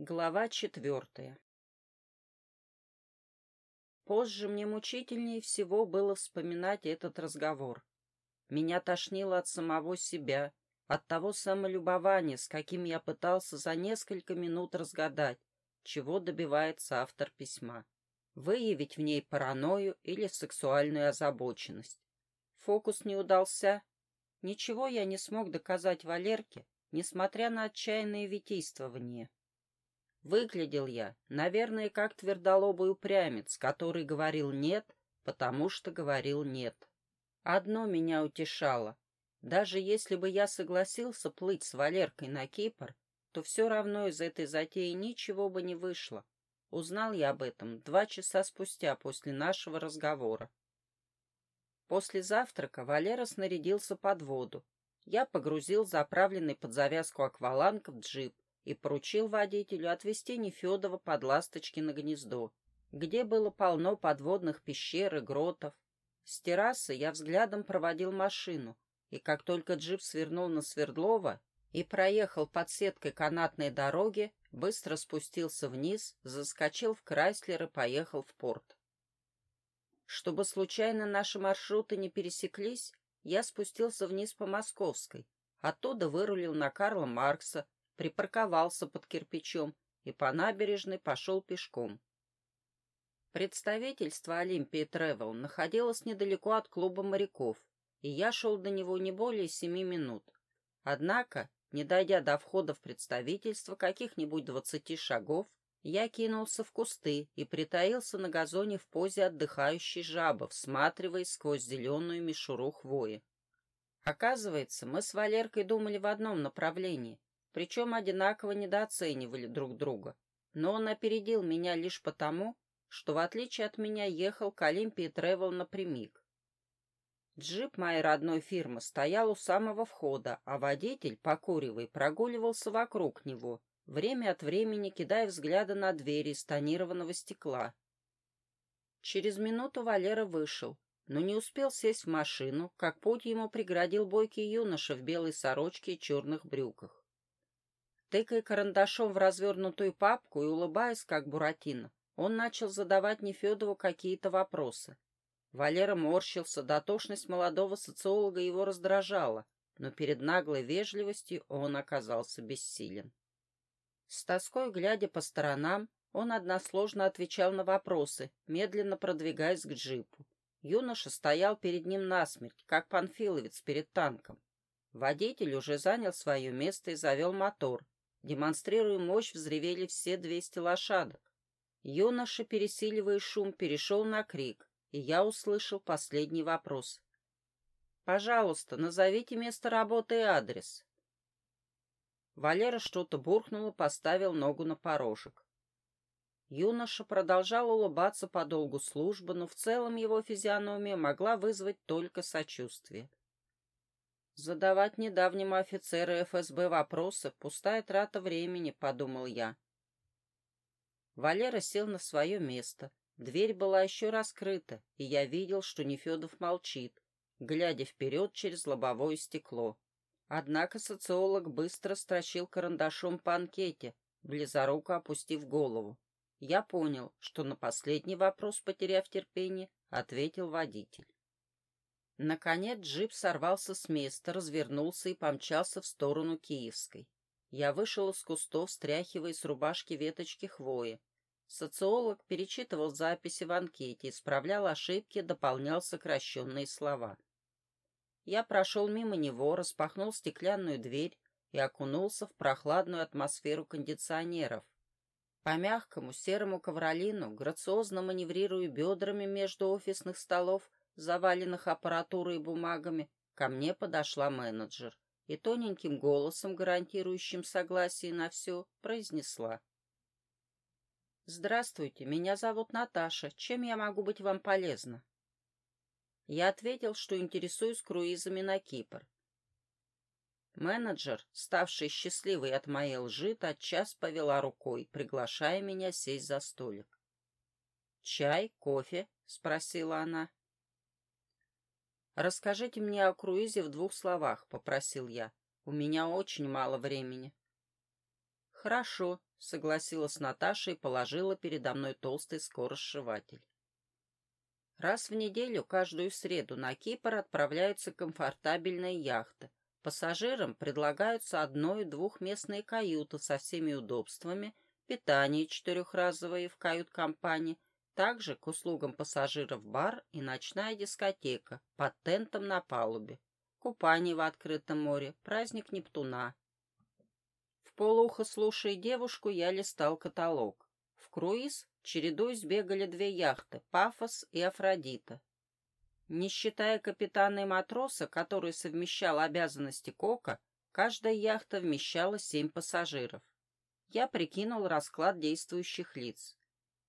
Глава четвертая Позже мне мучительнее всего было вспоминать этот разговор. Меня тошнило от самого себя, от того самолюбования, с каким я пытался за несколько минут разгадать, чего добивается автор письма. Выявить в ней паранойю или сексуальную озабоченность. Фокус не удался. Ничего я не смог доказать Валерке, несмотря на отчаянное витийствование. Выглядел я, наверное, как твердолобый упрямец, который говорил «нет», потому что говорил «нет». Одно меня утешало. Даже если бы я согласился плыть с Валеркой на Кипр, то все равно из этой затеи ничего бы не вышло. Узнал я об этом два часа спустя после нашего разговора. После завтрака Валера снарядился под воду. Я погрузил заправленный под завязку акваланг в джип и поручил водителю отвезти Нефедова под Ласточкино гнездо, где было полно подводных пещер и гротов. С террасы я взглядом проводил машину, и как только джип свернул на Свердлова и проехал под сеткой канатной дороги, быстро спустился вниз, заскочил в Крайслер и поехал в порт. Чтобы случайно наши маршруты не пересеклись, я спустился вниз по Московской, оттуда вырулил на Карла Маркса, припарковался под кирпичом и по набережной пошел пешком. Представительство Олимпии Тревел находилось недалеко от клуба моряков, и я шел до него не более семи минут. Однако, не дойдя до входа в представительство каких-нибудь двадцати шагов, я кинулся в кусты и притаился на газоне в позе отдыхающей жабы, всматриваясь сквозь зеленую мишуру хвои. Оказывается, мы с Валеркой думали в одном направлении, причем одинаково недооценивали друг друга. Но он опередил меня лишь потому, что, в отличие от меня, ехал к Олимпии Тревел напрямик. Джип моей родной фирмы стоял у самого входа, а водитель, покуривая, прогуливался вокруг него, время от времени кидая взгляды на двери из тонированного стекла. Через минуту Валера вышел, но не успел сесть в машину, как путь ему преградил бойкий юноша в белой сорочке и черных брюках. Тыкая карандашом в развернутую папку и улыбаясь, как Буратино, он начал задавать Нефедову какие-то вопросы. Валера морщился, дотошность молодого социолога его раздражала, но перед наглой вежливостью он оказался бессилен. С тоской, глядя по сторонам, он односложно отвечал на вопросы, медленно продвигаясь к джипу. Юноша стоял перед ним насмерть, как панфиловец перед танком. Водитель уже занял свое место и завел мотор, Демонстрируя мощь, взревели все двести лошадок. Юноша, пересиливая шум, перешел на крик, и я услышал последний вопрос. «Пожалуйста, назовите место работы и адрес». Валера что-то буркнул и поставил ногу на порожек. Юноша продолжал улыбаться по долгу службы, но в целом его физиономия могла вызвать только сочувствие. Задавать недавнему офицеру ФСБ вопросы — пустая трата времени, — подумал я. Валера сел на свое место. Дверь была еще раскрыта, и я видел, что Нефедов молчит, глядя вперед через лобовое стекло. Однако социолог быстро строчил карандашом по анкете, близоруко опустив голову. Я понял, что на последний вопрос, потеряв терпение, ответил водитель. Наконец джип сорвался с места, развернулся и помчался в сторону Киевской. Я вышел из кустов, стряхивая с рубашки веточки хвои. Социолог перечитывал записи в анкете, исправлял ошибки, дополнял сокращенные слова. Я прошел мимо него, распахнул стеклянную дверь и окунулся в прохладную атмосферу кондиционеров. По мягкому серому ковролину, грациозно маневрируя бедрами между офисных столов, заваленных аппаратурой и бумагами, ко мне подошла менеджер и тоненьким голосом, гарантирующим согласие на все, произнесла. «Здравствуйте, меня зовут Наташа. Чем я могу быть вам полезна?» Я ответил, что интересуюсь круизами на Кипр. Менеджер, ставший счастливой от моей лжи, тотчас повела рукой, приглашая меня сесть за столик. «Чай, кофе?» — спросила она. «Расскажите мне о круизе в двух словах», — попросил я. «У меня очень мало времени». Хорошо, согласилась Наташа и положила передо мной толстый скоросшиватель. Раз в неделю, каждую среду, на Кипр отправляются комфортабельные яхты. Пассажирам предлагаются одно- и двухместные каюты со всеми удобствами, питание четырехразовое в кают-компании, также к услугам пассажиров бар и ночная дискотека под тентом на палубе, купание в открытом море, праздник Нептуна. В полухо слушая девушку, я листал каталог. В круиз чередуясь бегали две яхты «Пафос» и «Афродита». Не считая капитана и матроса, который совмещал обязанности кока, каждая яхта вмещала семь пассажиров. Я прикинул расклад действующих лиц.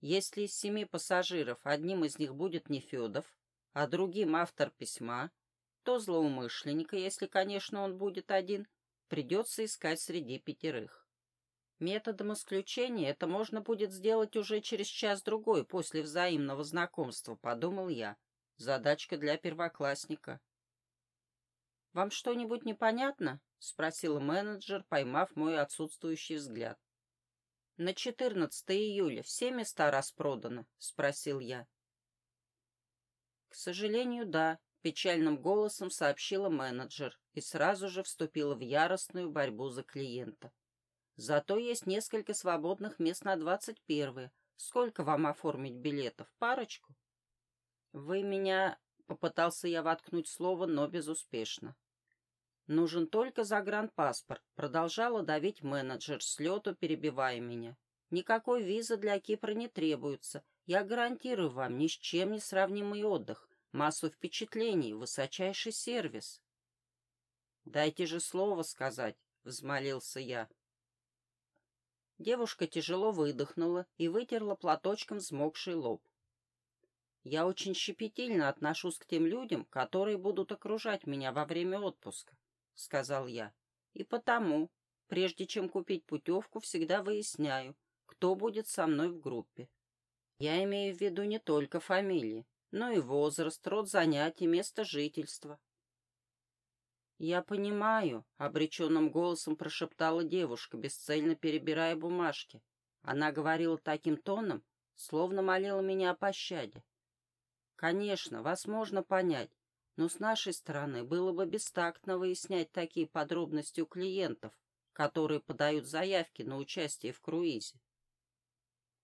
Если из семи пассажиров одним из них будет Нефедов, а другим автор письма, то злоумышленника, если, конечно, он будет один, придется искать среди пятерых. Методом исключения это можно будет сделать уже через час-другой после взаимного знакомства, подумал я. Задачка для первоклассника. «Вам что-нибудь непонятно?» — спросил менеджер, поймав мой отсутствующий взгляд. «На 14 июля все места распроданы?» — спросил я. «К сожалению, да», — печальным голосом сообщила менеджер и сразу же вступила в яростную борьбу за клиента. «Зато есть несколько свободных мест на 21 Сколько вам оформить билетов? Парочку?» «Вы меня...» — попытался я воткнуть слово, но безуспешно. «Нужен только загранпаспорт», — продолжала давить менеджер с лету, перебивая меня. «Никакой визы для Кипра не требуется. Я гарантирую вам ни с чем не сравнимый отдых, массу впечатлений, высочайший сервис». «Дайте же слово сказать», — взмолился я. Девушка тяжело выдохнула и вытерла платочком взмокший лоб. Я очень щепетильно отношусь к тем людям, которые будут окружать меня во время отпуска. — сказал я. «И потому, прежде чем купить путевку, всегда выясняю, кто будет со мной в группе. Я имею в виду не только фамилии, но и возраст, род занятий, место жительства». «Я понимаю», — обреченным голосом прошептала девушка, бесцельно перебирая бумажки. Она говорила таким тоном, словно молила меня о пощаде. «Конечно, вас можно понять но с нашей стороны было бы бестактно выяснять такие подробности у клиентов, которые подают заявки на участие в круизе.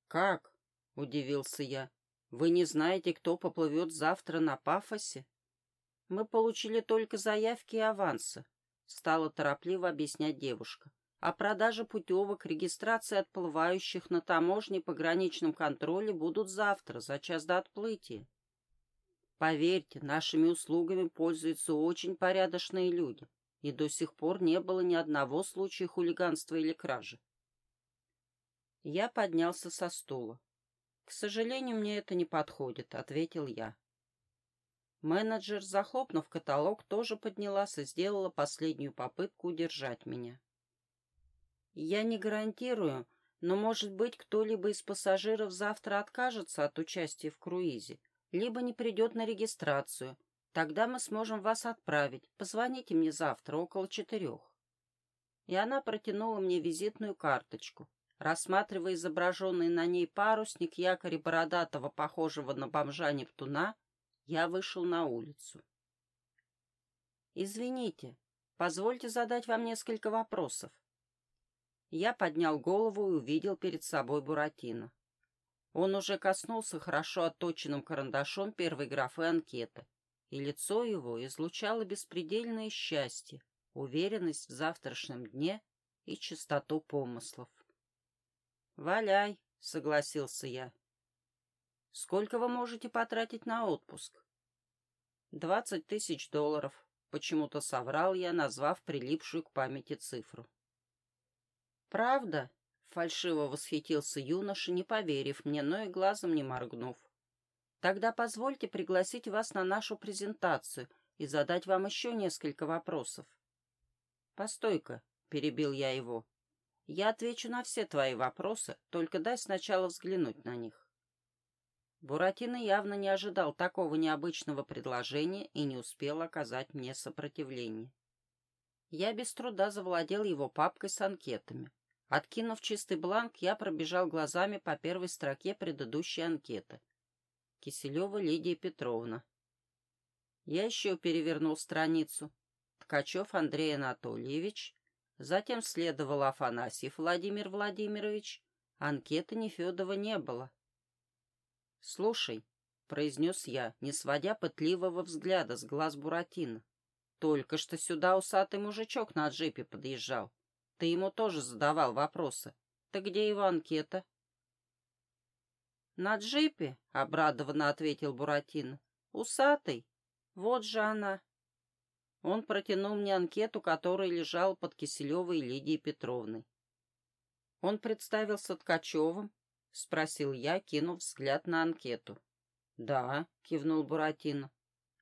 «Как?» — удивился я. «Вы не знаете, кто поплывет завтра на Пафосе?» «Мы получили только заявки и авансы», — стала торопливо объяснять девушка. «А продажа путевок, регистрация отплывающих на таможне и пограничном контроле будут завтра, за час до отплытия. Поверьте, нашими услугами пользуются очень порядочные люди, и до сих пор не было ни одного случая хулиганства или кражи. Я поднялся со стула. «К сожалению, мне это не подходит», — ответил я. Менеджер, захлопнув каталог, тоже поднялась и сделала последнюю попытку удержать меня. «Я не гарантирую, но, может быть, кто-либо из пассажиров завтра откажется от участия в круизе, либо не придет на регистрацию. Тогда мы сможем вас отправить. Позвоните мне завтра около четырех». И она протянула мне визитную карточку. Рассматривая изображенный на ней парусник якоря бородатого, похожего на бомжа Нептуна, я вышел на улицу. «Извините, позвольте задать вам несколько вопросов». Я поднял голову и увидел перед собой Буратино. Он уже коснулся хорошо отточенным карандашом первой графы анкеты, и лицо его излучало беспредельное счастье, уверенность в завтрашнем дне и чистоту помыслов. «Валяй», — согласился я. «Сколько вы можете потратить на отпуск?» «Двадцать тысяч долларов», — почему-то соврал я, назвав прилипшую к памяти цифру. «Правда?» Фальшиво восхитился юноша, не поверив мне, но и глазом не моргнув. Тогда позвольте пригласить вас на нашу презентацию и задать вам еще несколько вопросов. Постой-ка, перебил я его. Я отвечу на все твои вопросы, только дай сначала взглянуть на них. Буратино явно не ожидал такого необычного предложения и не успел оказать мне сопротивление. Я без труда завладел его папкой с анкетами. Откинув чистый бланк, я пробежал глазами по первой строке предыдущей анкеты. Киселева Лидия Петровна. Я еще перевернул страницу. Ткачев Андрей Анатольевич. Затем следовал Афанасьев Владимир Владимирович. Анкеты Нефедова не было. «Слушай», — произнес я, не сводя пытливого взгляда с глаз Буратино, «только что сюда усатый мужичок на джипе подъезжал. Ты ему тоже задавал вопросы. Так где его анкета?» «На джипе?» — обрадованно ответил Буратино. «Усатый? Вот же она!» Он протянул мне анкету, которая лежала под Киселевой Лидией Петровной. «Он представился Ткачевым?» — спросил я, кинув взгляд на анкету. «Да», — кивнул Буратино.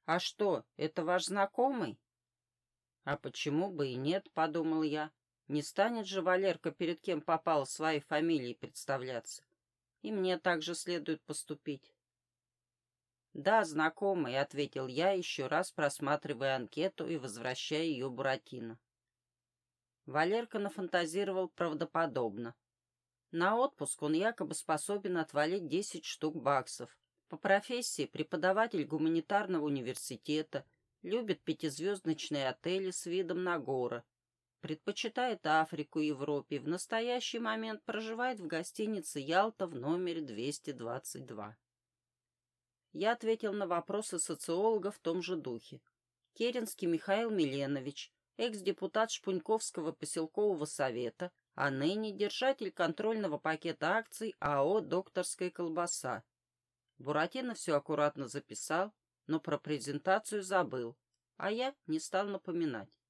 «А что, это ваш знакомый?» «А почему бы и нет?» — подумал я. «Не станет же Валерка перед кем попал своей фамилией представляться. И мне также следует поступить». «Да, знакомый», — ответил я, еще раз просматривая анкету и возвращая ее Буратино. Валерка нафантазировал правдоподобно. На отпуск он якобы способен отвалить 10 штук баксов. По профессии преподаватель гуманитарного университета, любит пятизвездочные отели с видом на горы, предпочитает Африку Европе и в настоящий момент проживает в гостинице «Ялта» в номере 222. Я ответил на вопросы социолога в том же духе. Керенский Михаил Миленович, экс-депутат Шпуньковского поселкового совета, а ныне держатель контрольного пакета акций АО «Докторская колбаса». Буратино все аккуратно записал, но про презентацию забыл, а я не стал напоминать.